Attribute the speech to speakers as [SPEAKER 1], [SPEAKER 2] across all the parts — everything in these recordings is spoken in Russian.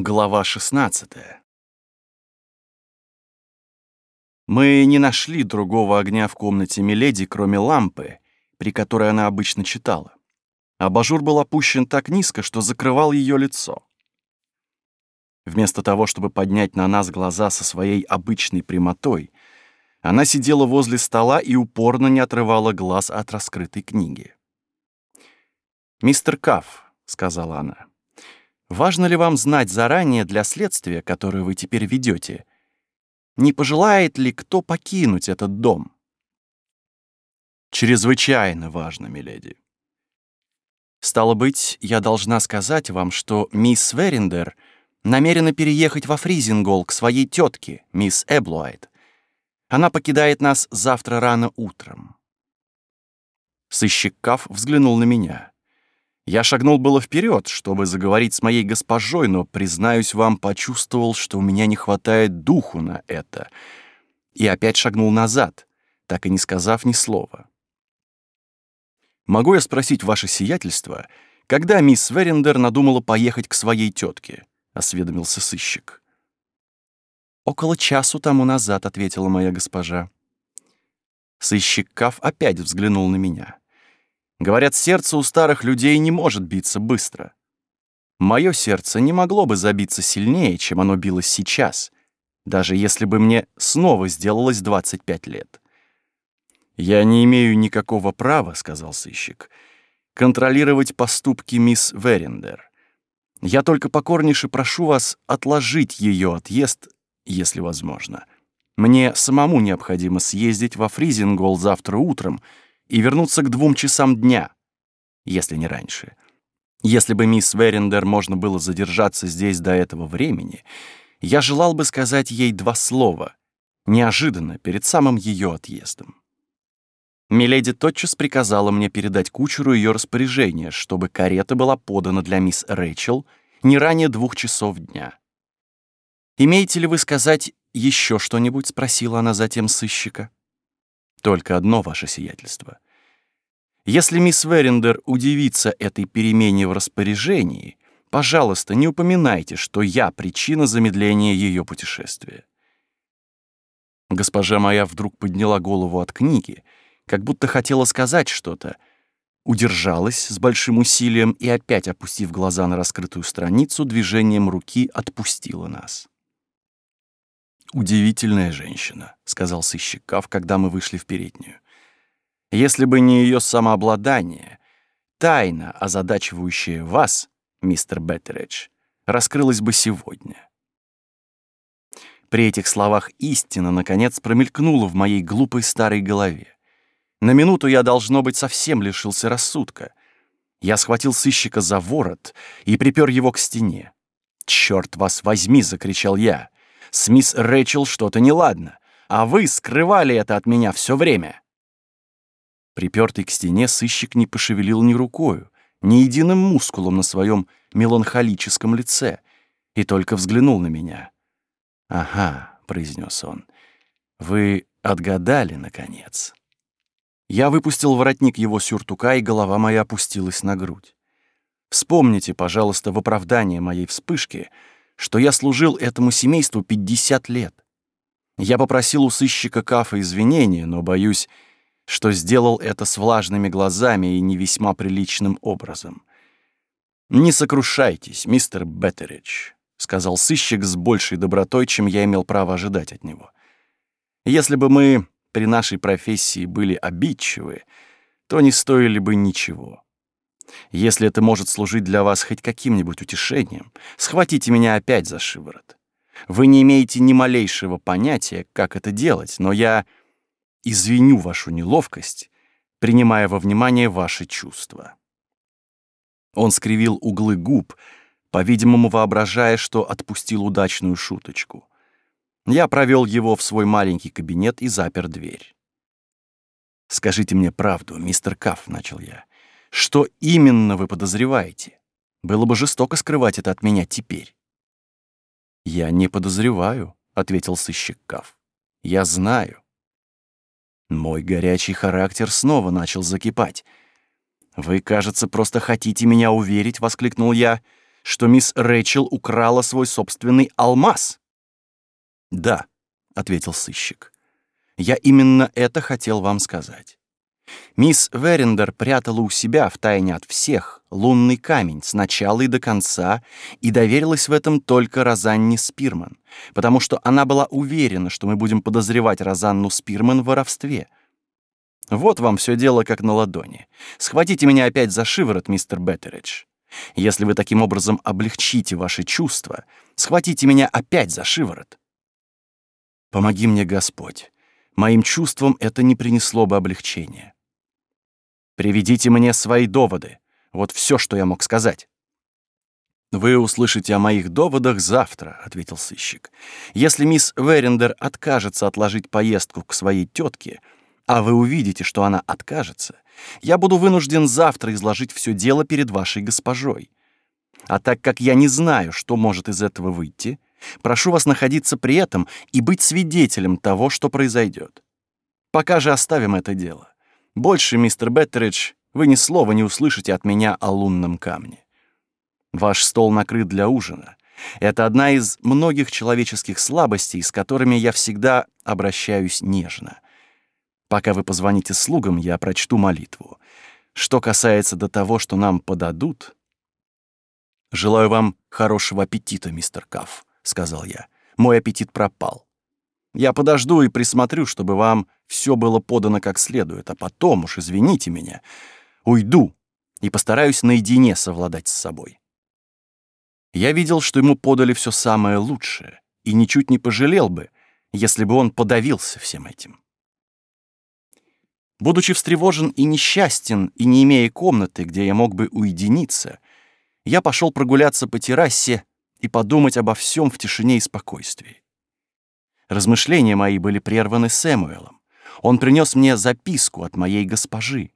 [SPEAKER 1] Глава 16 Мы не нашли другого огня в комнате Миледи, кроме лампы, при которой она обычно читала. Абажур был опущен так низко, что закрывал ее лицо. Вместо того, чтобы поднять на нас глаза со своей обычной прямотой, она сидела возле стола и упорно не отрывала глаз от раскрытой книги. «Мистер Кафф», — сказала она, — «важно ли вам знать заранее для следствия, которое вы теперь ведете, не пожелает ли кто покинуть этот дом?» «Чрезвычайно важно, миледи», Стало быть, я должна сказать вам, что мисс Верендер намерена переехать во Фризингол к своей тетке, мисс Эблуайт. Она покидает нас завтра рано утром. Сыщик Каф взглянул на меня. Я шагнул было вперед, чтобы заговорить с моей госпожой, но, признаюсь вам, почувствовал, что у меня не хватает духу на это, и опять шагнул назад, так и не сказав ни слова. Могу я спросить ваше сиятельство, когда мисс Верендер надумала поехать к своей тетке? осведомился сыщик. Около часу тому назад, ответила моя госпожа. Сыщик Каф опять взглянул на меня. Говорят, сердце у старых людей не может биться быстро. Мое сердце не могло бы забиться сильнее, чем оно билось сейчас, даже если бы мне снова сделалось 25 лет. «Я не имею никакого права», — сказал сыщик, — «контролировать поступки мисс Верендер. Я только покорнейше прошу вас отложить ее отъезд, если возможно. Мне самому необходимо съездить во Фризингол завтра утром и вернуться к двум часам дня, если не раньше. Если бы мисс Верендер можно было задержаться здесь до этого времени, я желал бы сказать ей два слова, неожиданно, перед самым ее отъездом. Миледи тотчас приказала мне передать кучеру ее распоряжение, чтобы карета была подана для мисс Рэйчел не ранее двух часов дня. «Имеете ли вы сказать еще что-нибудь?» — спросила она затем сыщика. «Только одно ваше сиятельство. Если мисс Верендер удивится этой перемене в распоряжении, пожалуйста, не упоминайте, что я причина замедления ее путешествия». Госпожа моя вдруг подняла голову от книги — как будто хотела сказать что-то, удержалась с большим усилием и опять, опустив глаза на раскрытую страницу, движением руки отпустила нас. «Удивительная женщина», — сказал сыщик Кав, когда мы вышли в переднюю. «Если бы не ее самообладание, тайна, озадачивающая вас, мистер Беттередж, раскрылась бы сегодня». При этих словах истина, наконец, промелькнула в моей глупой старой голове. На минуту я, должно быть, совсем лишился рассудка. Я схватил сыщика за ворот и припер его к стене. «Черт вас возьми!» — закричал я. «С мисс Рэчел что-то неладно, а вы скрывали это от меня все время!» Припертый к стене сыщик не пошевелил ни рукою, ни единым мускулом на своем меланхолическом лице и только взглянул на меня. «Ага», — произнес он, — «вы отгадали, наконец». Я выпустил воротник его сюртука, и голова моя опустилась на грудь. Вспомните, пожалуйста, в оправдание моей вспышки, что я служил этому семейству 50 лет. Я попросил у сыщика Кафа извинения, но боюсь, что сделал это с влажными глазами и не весьма приличным образом. «Не сокрушайтесь, мистер Беттеридж», — сказал сыщик с большей добротой, чем я имел право ожидать от него. «Если бы мы при нашей профессии были обидчивы, то не стоили бы ничего. Если это может служить для вас хоть каким-нибудь утешением, схватите меня опять за шиворот. Вы не имеете ни малейшего понятия, как это делать, но я извиню вашу неловкость, принимая во внимание ваши чувства. Он скривил углы губ, по-видимому, воображая, что отпустил удачную шуточку. Я провел его в свой маленький кабинет и запер дверь. «Скажите мне правду, мистер Кафф», — начал я. «Что именно вы подозреваете? Было бы жестоко скрывать это от меня теперь». «Я не подозреваю», — ответил сыщик Кафф. «Я знаю». Мой горячий характер снова начал закипать. «Вы, кажется, просто хотите меня уверить», — воскликнул я, — что мисс Рэйчел украла свой собственный алмаз?» «Да», — ответил сыщик. «Я именно это хотел вам сказать. Мисс Верендер прятала у себя в тайне от всех лунный камень с начала и до конца и доверилась в этом только Розанне Спирман, потому что она была уверена, что мы будем подозревать Розанну Спирман в воровстве. Вот вам все дело как на ладони. Схватите меня опять за шиворот, мистер Беттеридж. Если вы таким образом облегчите ваши чувства, схватите меня опять за шиворот. Помоги мне, Господь. Моим чувствам это не принесло бы облегчения. Приведите мне свои доводы. Вот все, что я мог сказать. «Вы услышите о моих доводах завтра», — ответил сыщик. «Если мисс Верендер откажется отложить поездку к своей тетке, а вы увидите, что она откажется, я буду вынужден завтра изложить все дело перед вашей госпожой. А так как я не знаю, что может из этого выйти, прошу вас находиться при этом и быть свидетелем того, что произойдет. Пока же оставим это дело. Больше, мистер Беттеридж, вы ни слова не услышите от меня о лунном камне. Ваш стол накрыт для ужина. Это одна из многих человеческих слабостей, с которыми я всегда обращаюсь нежно. Пока вы позвоните слугам, я прочту молитву. Что касается до того, что нам подадут... «Желаю вам хорошего аппетита, мистер Кафф», — сказал я. «Мой аппетит пропал. Я подожду и присмотрю, чтобы вам все было подано как следует, а потом уж, извините меня, уйду и постараюсь наедине совладать с собой». Я видел, что ему подали все самое лучшее, и ничуть не пожалел бы, если бы он подавился всем этим. Будучи встревожен и несчастен, и не имея комнаты, где я мог бы уединиться, я пошел прогуляться по террасе и подумать обо всем в тишине и спокойствии. Размышления мои были прерваны Сэмуэлом. Он принес мне записку от моей госпожи.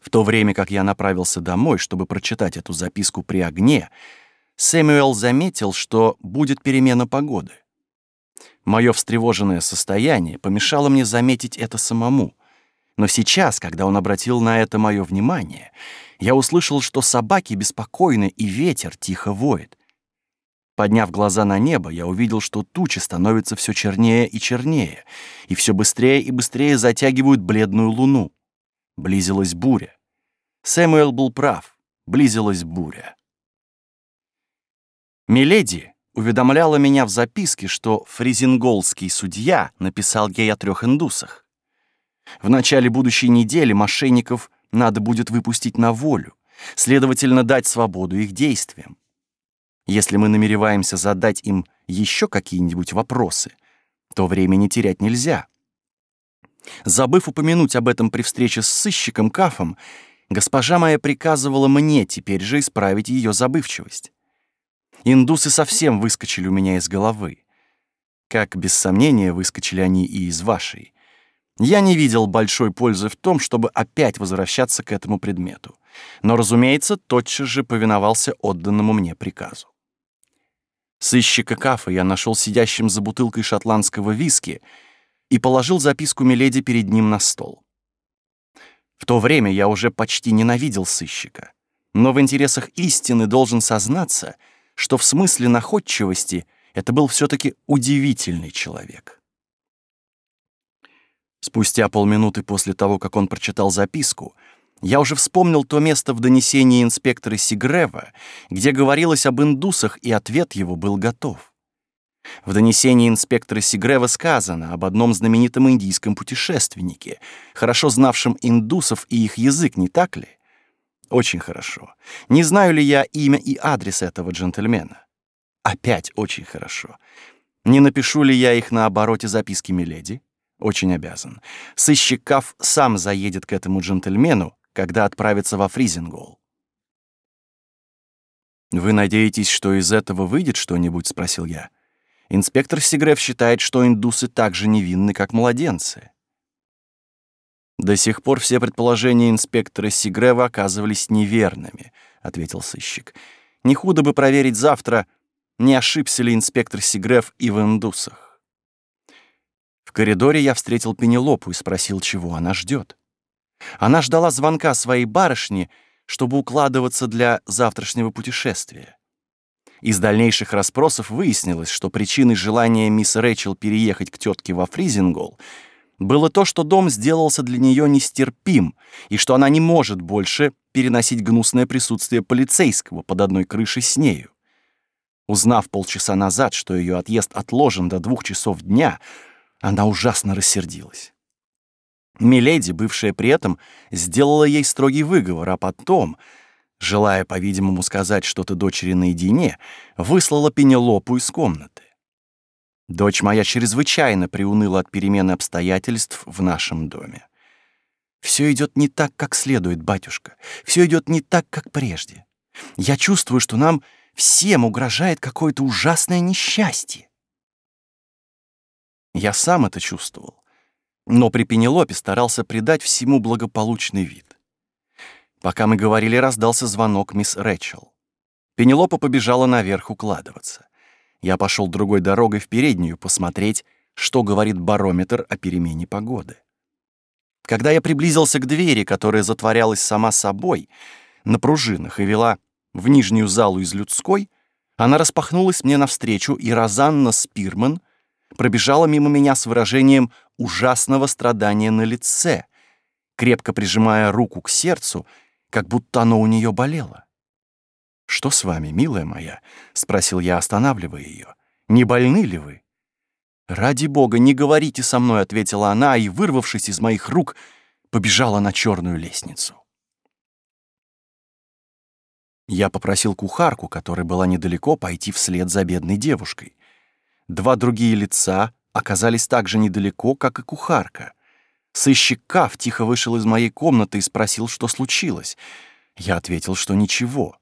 [SPEAKER 1] В то время как я направился домой, чтобы прочитать эту записку при огне, Сэмюэл заметил, что будет перемена погоды. Мое встревоженное состояние помешало мне заметить это самому. Но сейчас, когда он обратил на это мое внимание, я услышал, что собаки беспокойны и ветер тихо воет. Подняв глаза на небо, я увидел, что тучи становятся все чернее и чернее, и все быстрее и быстрее затягивают бледную луну. Близилась буря. Сэмюэл был прав. Близилась буря. Миледи уведомляла меня в записке, что фризинголский судья написал ей о трех индусах. В начале будущей недели мошенников надо будет выпустить на волю, следовательно, дать свободу их действиям. Если мы намереваемся задать им еще какие-нибудь вопросы, то времени терять нельзя. Забыв упомянуть об этом при встрече с сыщиком Кафом, госпожа моя приказывала мне теперь же исправить ее забывчивость. Индусы совсем выскочили у меня из головы. Как, без сомнения, выскочили они и из вашей. Я не видел большой пользы в том, чтобы опять возвращаться к этому предмету. Но, разумеется, тотчас же повиновался отданному мне приказу. Сыщика Кафа я нашел сидящим за бутылкой шотландского виски и положил записку Миледи перед ним на стол. В то время я уже почти ненавидел сыщика, но в интересах истины должен сознаться — что в смысле находчивости это был все-таки удивительный человек. Спустя полминуты после того, как он прочитал записку, я уже вспомнил то место в донесении инспектора Сигрева, где говорилось об индусах, и ответ его был готов. В донесении инспектора Сигрева сказано об одном знаменитом индийском путешественнике, хорошо знавшем индусов и их язык, не так ли? Очень хорошо. Не знаю ли я имя и адрес этого джентльмена? Опять очень хорошо. Не напишу ли я их на обороте записки Миледи? Очень обязан. Сыщик Каф сам заедет к этому джентльмену, когда отправится во Фризингол. «Вы надеетесь, что из этого выйдет что-нибудь?» — спросил я. Инспектор Сигрев считает, что индусы так же невинны, как младенцы. До сих пор все предположения инспектора Сигрева оказывались неверными, ответил сыщик. Не худо бы проверить завтра, не ошибся ли инспектор Сигрев и в индусах. В коридоре я встретил Пенелопу и спросил, чего она ждет. Она ждала звонка своей барышни, чтобы укладываться для завтрашнего путешествия. Из дальнейших расспросов выяснилось, что причиной желания мисс Рэчел переехать к тетке во Фризингол было то, что дом сделался для нее нестерпим, и что она не может больше переносить гнусное присутствие полицейского под одной крышей с нею. Узнав полчаса назад, что ее отъезд отложен до двух часов дня, она ужасно рассердилась. Миледи, бывшая при этом, сделала ей строгий выговор, а потом, желая, по-видимому, сказать что-то дочери наедине, выслала Пенелопу из комнаты. Дочь моя чрезвычайно приуныла от перемены обстоятельств в нашем доме. Все идет не так, как следует, батюшка. Все идет не так, как прежде. Я чувствую, что нам всем угрожает какое-то ужасное несчастье. Я сам это чувствовал, но при Пенелопе старался придать всему благополучный вид. Пока мы говорили, раздался звонок мисс Рэчел. Пенелопа побежала наверх укладываться. Я пошел другой дорогой в переднюю посмотреть, что говорит барометр о перемене погоды. Когда я приблизился к двери, которая затворялась сама собой, на пружинах и вела в нижнюю залу из людской, она распахнулась мне навстречу, и Розанна Спирман пробежала мимо меня с выражением ужасного страдания на лице, крепко прижимая руку к сердцу, как будто оно у нее болело. «Что с вами, милая моя?» — спросил я, останавливая ее. «Не больны ли вы?» «Ради бога, не говорите со мной», — ответила она, и, вырвавшись из моих рук, побежала на черную лестницу. Я попросил кухарку, которая была недалеко, пойти вслед за бедной девушкой. Два другие лица оказались так же недалеко, как и кухарка. Сыщик Каф тихо вышел из моей комнаты и спросил, что случилось. Я ответил, что ничего.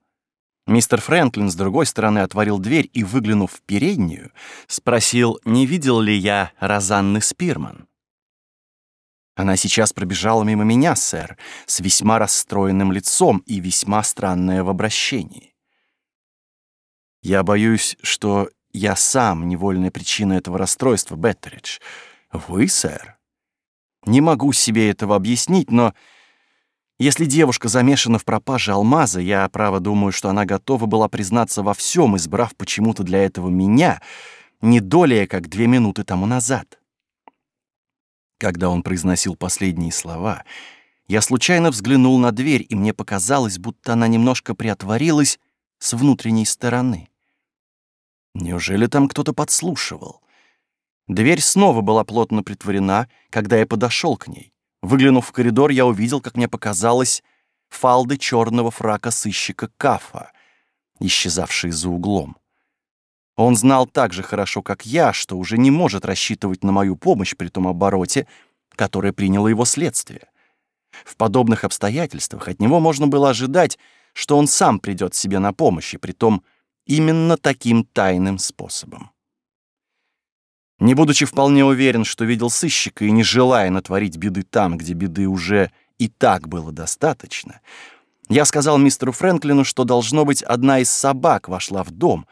[SPEAKER 1] Мистер Фрэнклин с другой стороны отворил дверь и, выглянув в переднюю, спросил, не видел ли я Розанны Спирман. Она сейчас пробежала мимо меня, сэр, с весьма расстроенным лицом и весьма странное в обращении. Я боюсь, что я сам невольная причина этого расстройства, Беттеридж. Вы, сэр? Не могу себе этого объяснить, но если девушка замешана в пропаже алмаза, я, право, думаю, что она готова была признаться во всем, избрав почему-то для этого меня, не долее, как две минуты тому назад. Когда он произносил последние слова, я случайно взглянул на дверь, и мне показалось, будто она немножко приотворилась с внутренней стороны. Неужели там кто-то подслушивал? Дверь снова была плотно притворена, когда я подошел к ней. Выглянув в коридор, я увидел, как мне показалось, фалды черного фрака сыщика Кафа, исчезавшие за углом. Он знал так же хорошо, как я, что уже не может рассчитывать на мою помощь при том обороте, который приняло его следствие. В подобных обстоятельствах от него можно было ожидать, что он сам придет себе на помощь, и притом именно таким тайным способом. Не будучи вполне уверен, что видел сыщика и не желая натворить беды там, где беды уже и так было достаточно, я сказал мистеру Фрэнклину, что, должно быть, одна из собак вошла в дом,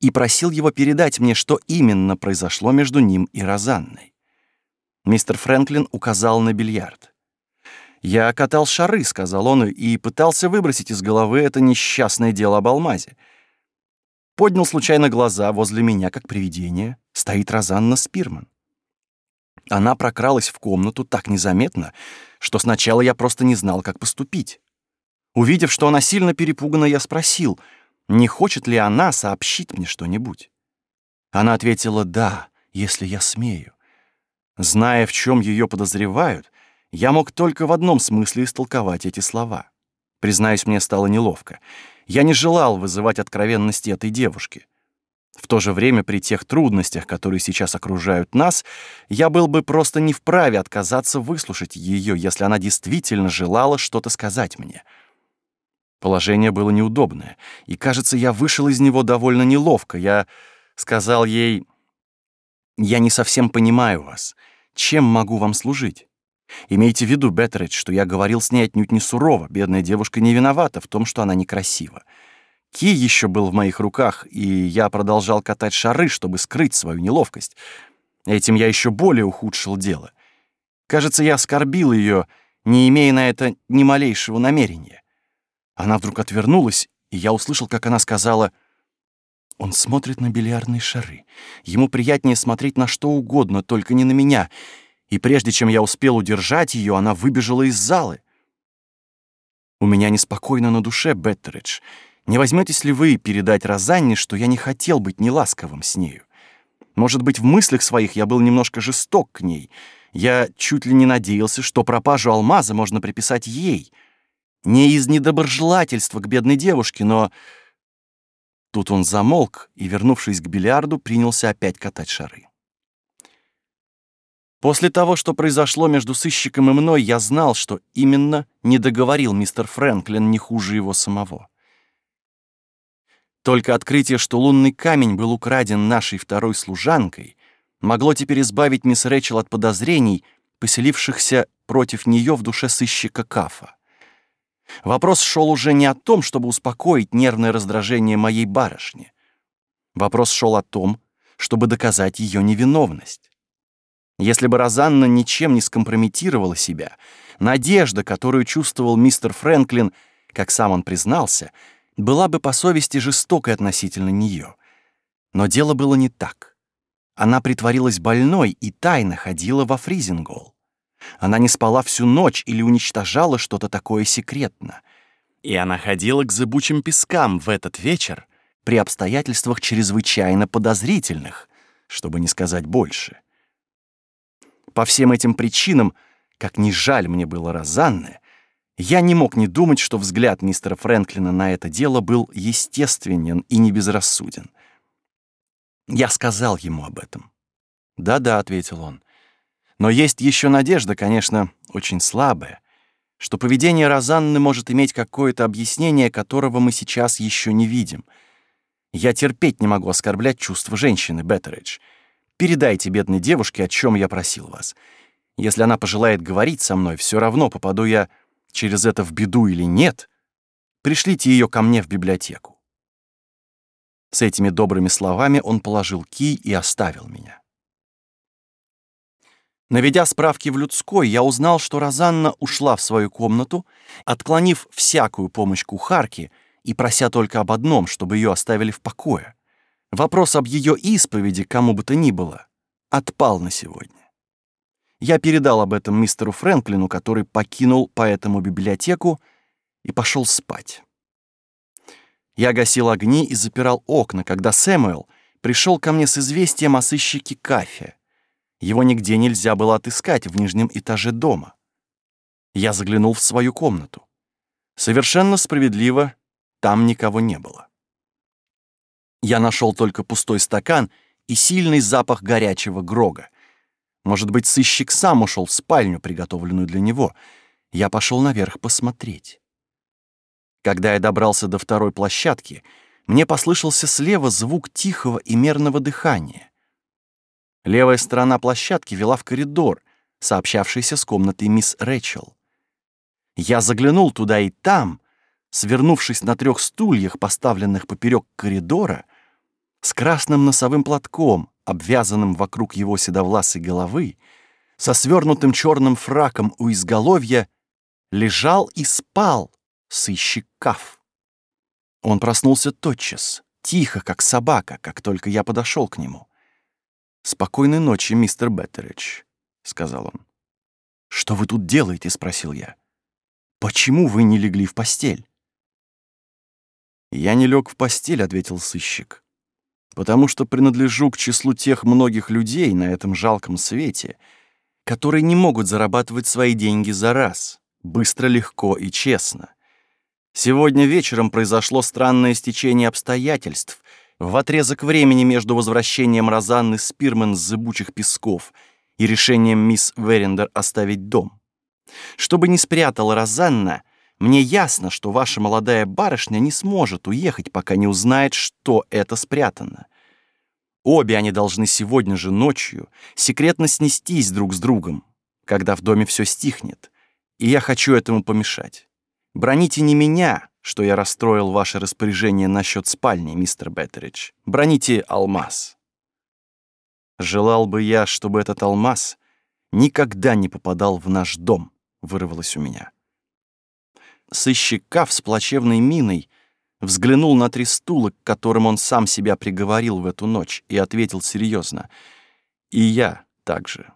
[SPEAKER 1] и просил его передать мне, что именно произошло между ним и Розанной. Мистер Фрэнклин указал на бильярд. «Я катал шары», — сказал он, и пытался выбросить из головы это несчастное дело об алмазе. Поднял случайно глаза возле меня, как привидение, стоит Розанна Спирман. Она прокралась в комнату так незаметно, что сначала я просто не знал, как поступить. Увидев, что она сильно перепугана, я спросил, не хочет ли она сообщить мне что-нибудь. Она ответила «да, если я смею». Зная, в чем ее подозревают, я мог только в одном смысле истолковать эти слова. Признаюсь, мне стало неловко. Я не желал вызывать откровенности этой девушки. В то же время при тех трудностях, которые сейчас окружают нас, я был бы просто не вправе отказаться выслушать ее, если она действительно желала что-то сказать мне. Положение было неудобное, и, кажется, я вышел из него довольно неловко. Я сказал ей, «Я не совсем понимаю вас. Чем могу вам служить?» Имейте в виду, Беттеридж, что я говорил с ней отнюдь не сурово. Бедная девушка не виновата в том, что она некрасива. Ки еще был в моих руках, и я продолжал катать шары, чтобы скрыть свою неловкость. Этим я еще более ухудшил дело. Кажется, я оскорбил ее, не имея на это ни малейшего намерения. Она вдруг отвернулась, и я услышал, как она сказала «Он смотрит на бильярдные шары. Ему приятнее смотреть на что угодно, только не на меня». И прежде чем я успел удержать ее, она выбежала из залы. У меня неспокойно на душе, Беттеридж. Не возьметесь ли вы передать Розанне, что я не хотел быть неласковым с нею? Может быть, в мыслях своих я был немножко жесток к ней. Я чуть ли не надеялся, что пропажу алмаза можно приписать ей. Не из недоброжелательства к бедной девушке, но... Тут он замолк и, вернувшись к бильярду, принялся опять катать шары. После того, что произошло между сыщиком и мной, я знал, что именно не договорил мистер Фрэнклин не хуже его самого. Только открытие, что лунный камень был украден нашей второй служанкой, могло теперь избавить мисс Рэчел от подозрений, поселившихся против нее в душе сыщика Кафа. Вопрос шел уже не о том, чтобы успокоить нервное раздражение моей барышни. Вопрос шел о том, чтобы доказать ее невиновность. Если бы Розанна ничем не скомпрометировала себя, надежда, которую чувствовал мистер Фрэнклин, как сам он признался, была бы по совести жестокой относительно нее. Но дело было не так. Она притворилась больной и тайно ходила во Фризингол. Она не спала всю ночь или уничтожала что-то такое секретно. И она ходила к зыбучим пескам в этот вечер при обстоятельствах чрезвычайно подозрительных, чтобы не сказать больше. По всем этим причинам, как ни жаль мне было Розанны, я не мог не думать, что взгляд мистера Фрэнклина на это дело был естественен и не безрассуден. Я сказал ему об этом. «Да-да», — ответил он. «Но есть еще надежда, конечно, очень слабая, что поведение Розанны может иметь какое-то объяснение, которого мы сейчас еще не видим. Я терпеть не могу оскорблять чувства женщины, Беттеридж. Передайте бедной девушке, о чем я просил вас. Если она пожелает говорить со мной, все равно попаду я через это в беду или нет. Пришлите ее ко мне в библиотеку. С этими добрыми словами он положил кий и оставил меня. Наведя справки в людской, я узнал, что Розанна ушла в свою комнату, отклонив всякую помощь кухарке и прося только об одном, чтобы ее оставили в покое. Вопрос об ее исповеди, кому бы то ни было, отпал на сегодня. Я передал об этом мистеру Фрэнклину, который покинул поэтому библиотеку и пошел спать. Я гасил огни и запирал окна, когда Сэмюэл пришел ко мне с известием о сыщике Кафе. Его нигде нельзя было отыскать в нижнем этаже дома. Я заглянул в свою комнату. Совершенно справедливо, там никого не было. Я нашел только пустой стакан и сильный запах горячего грога. Может быть, сыщик сам ушел в спальню, приготовленную для него. Я пошел наверх посмотреть. Когда я добрался до второй площадки, мне послышался слева звук тихого и мерного дыхания. Левая сторона площадки вела в коридор, сообщавшийся с комнатой мисс Рэчел. Я заглянул туда и там, свернувшись на трех стульях, поставленных поперек коридора, с красным носовым платком, обвязанным вокруг его седовласой головы, со свернутым черным фраком у изголовья, лежал и спал сыщик Каф. Он проснулся тотчас, тихо, как собака, как только я подошел к нему. «Спокойной ночи, мистер Беттеридж», — сказал он. «Что вы тут делаете?» — спросил я. «Почему вы не легли в постель?» «Я не лег в постель», — ответил сыщик потому что принадлежу к числу тех многих людей на этом жалком свете, которые не могут зарабатывать свои деньги за раз, быстро, легко и честно. Сегодня вечером произошло странное стечение обстоятельств в отрезок времени между возвращением Розанны Спирман с зыбучих песков и решением мисс Верендер оставить дом. Чтобы не спрятала Розанна, мне ясно, что ваша молодая барышня не сможет уехать, пока не узнает, что это спрятано. Обе они должны сегодня же ночью секретно снестись друг с другом, когда в доме все стихнет, и я хочу этому помешать. Броните не меня, что я расстроил ваше распоряжение насчет спальни, мистер Беттеридж. Броните алмаз. Желал бы я, чтобы этот алмаз никогда не попадал в наш дом, вырвалось у меня. Сыщик Каф с плачевной миной взглянул на три стула, к которым он сам себя приговорил в эту ночь, и ответил серьезно. «И я также».